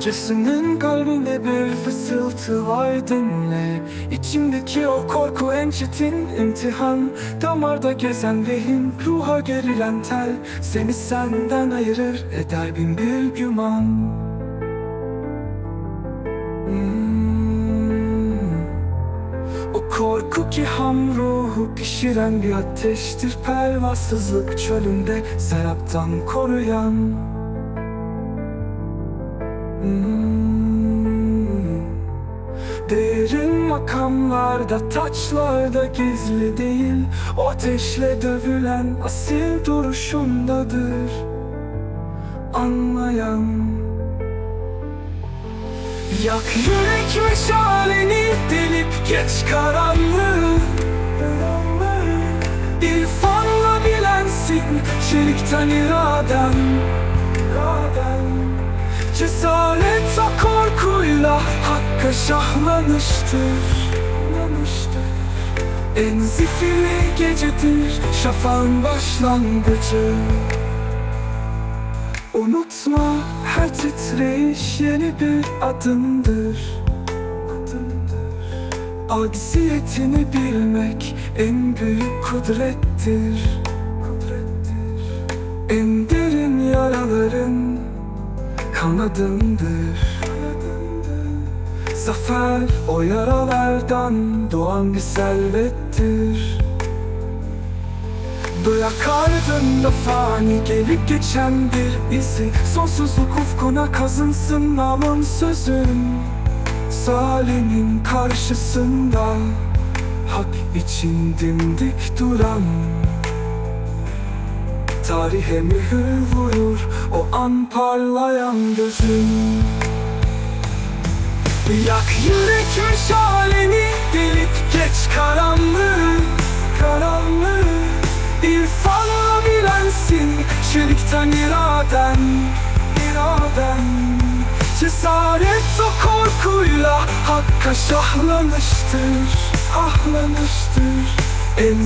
Cesenin kalbinde bir fısıltı var dinle. İçimdeki o korku en çetin imtihan. Damarda gezen vehim ruha gerilen tel. Seni senden ayırır eder bin bir güman. Hmm. O korku ki ham ruhu pişiren bir ateştir. Pervasızlık çölünde seraptan koruyan. Derin makamlarda taçlarda gizli değil. O ateşle dövülen asil duruşundadır. Anlayan. Yak yürek meşaleni delip geç karanlığı. İrfanla bilensin çelikten iraden. Cesaret o korkuyla hakka şahlanıştır. En zifiri gecedir şafağın başlangıcı. Unutma her titreyiş yeni bir adımdır. Aksiyetini bilmek en büyük kudrettir kanadındır. Zafer o yaralardan doğan bir servettir. Bırak ardında fani gelip geçen bir izi. Sonsuzluk ufkuna kazınsın namın sözün Zalimin karşısında Hak için dimdik duran Tarihe mühür vurur o an parlayan gözün. Yak yürek meşaleni delip geç karanlığı Karanlığı. İrfanla bilensin çelikten iraden iraden. Cesaret o korkuyla hakka şahlanıştır Ahlanıştır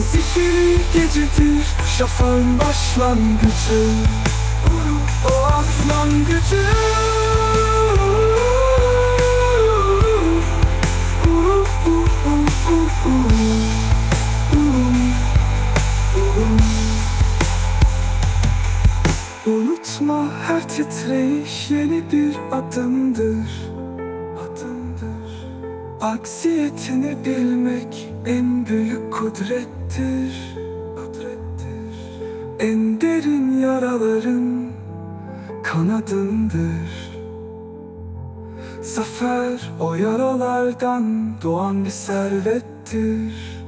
zifiri gecedir şafağın başlangıcı. O ahlangıcı Unutma her titreyiş yeni bir Adımdır Aksiyetini bilmek en büyük kudrettir. Kudrettir. En derin yaraların kanadındır. Zafer o yaralardan doğan bir servettir